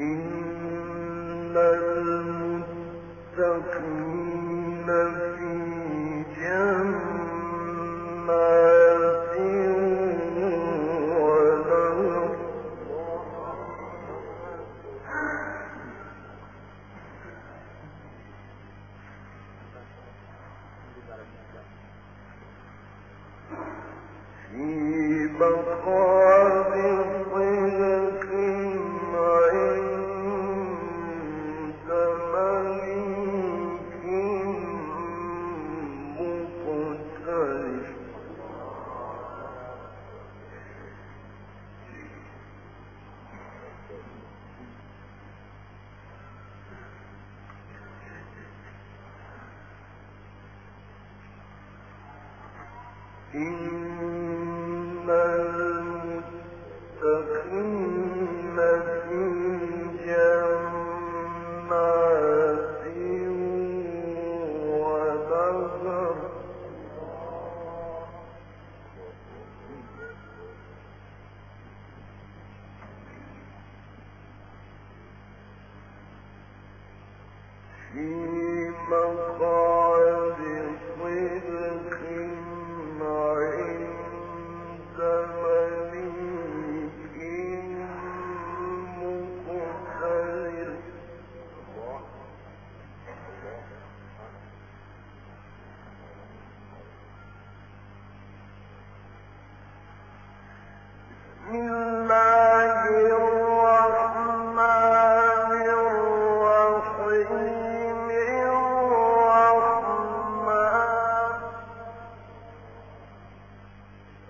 إن المتقين إن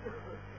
ہاں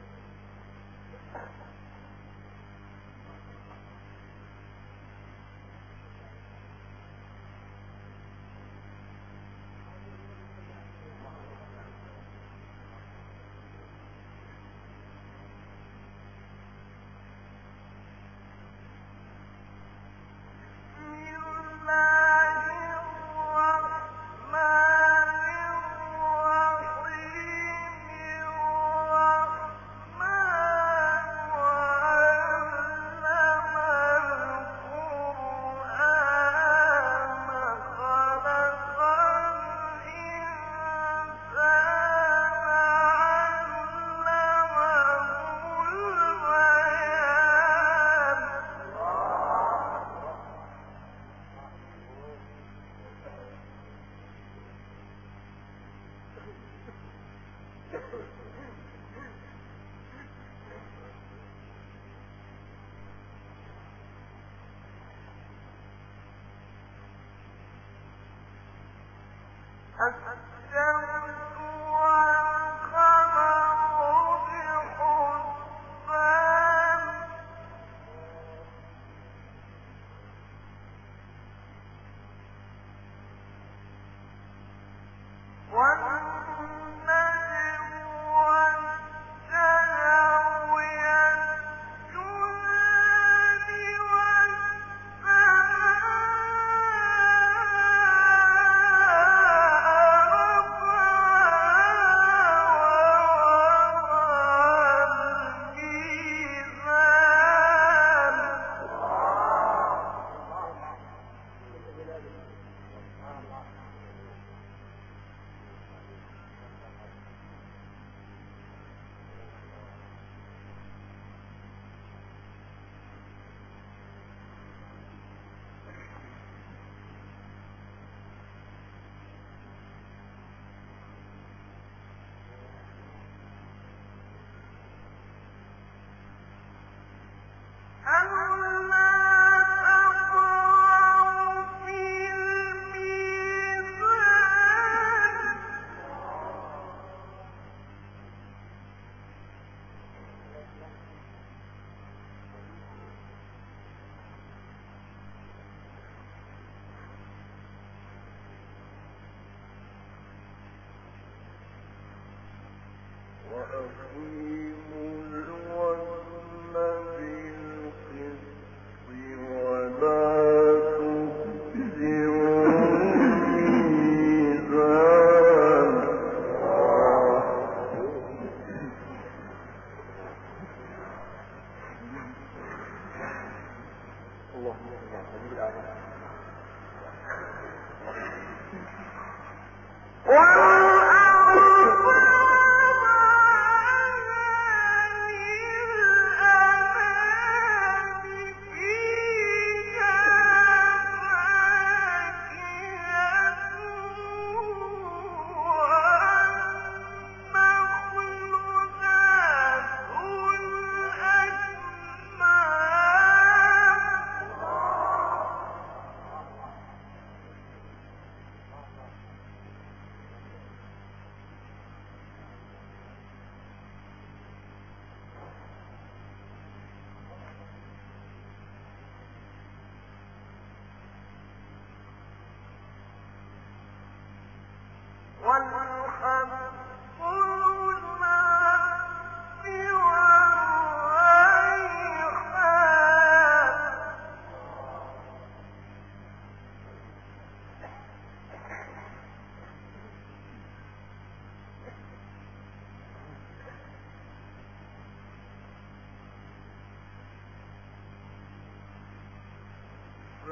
earthly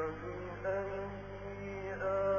خلق الإنسان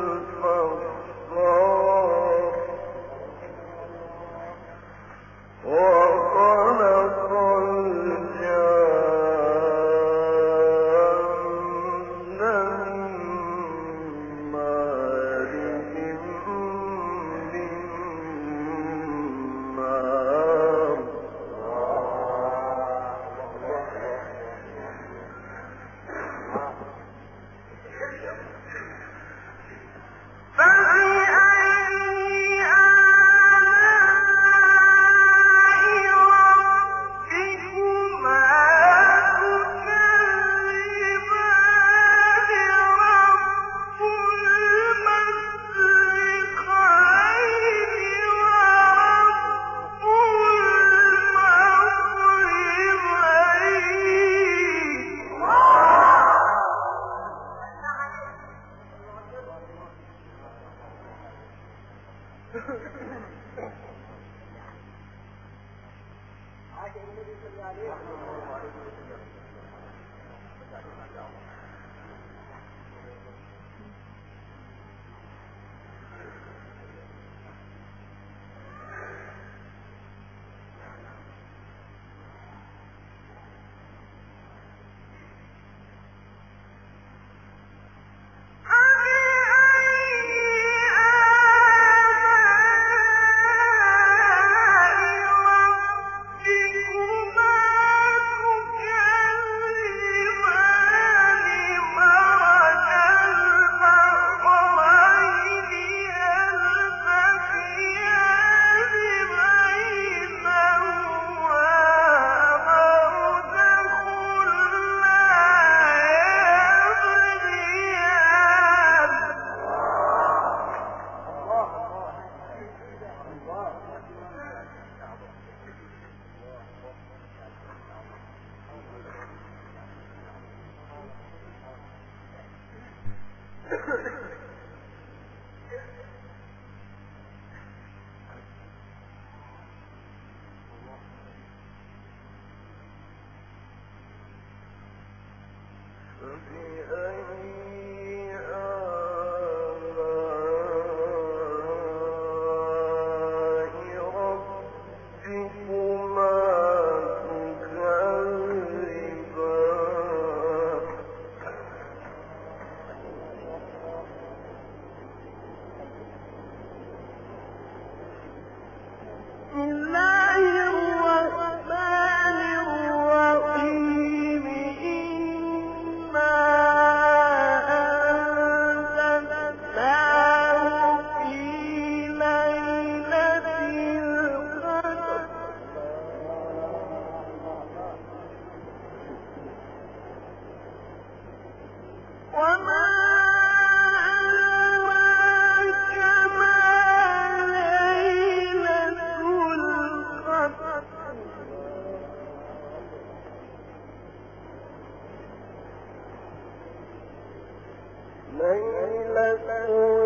من